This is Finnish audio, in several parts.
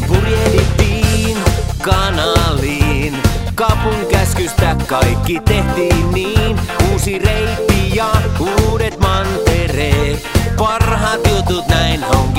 Näin purjehdittiin kanaliin. Kapun käskystä kaikki tehtiin niin. Uusi reitti ja uudet mantereet. Parhaat jutut näin on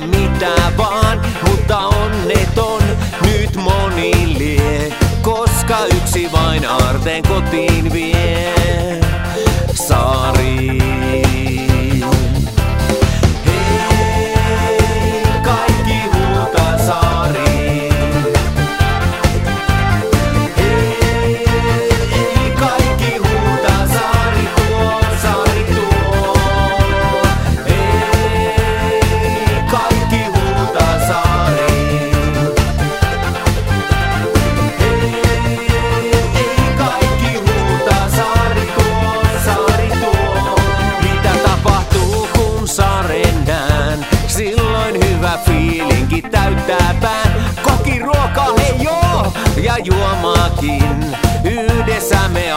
päätellä mitä vaan, mutta onneton nyt moni lie, koska yksi vain aarteen kotiin vie. Yhdessä me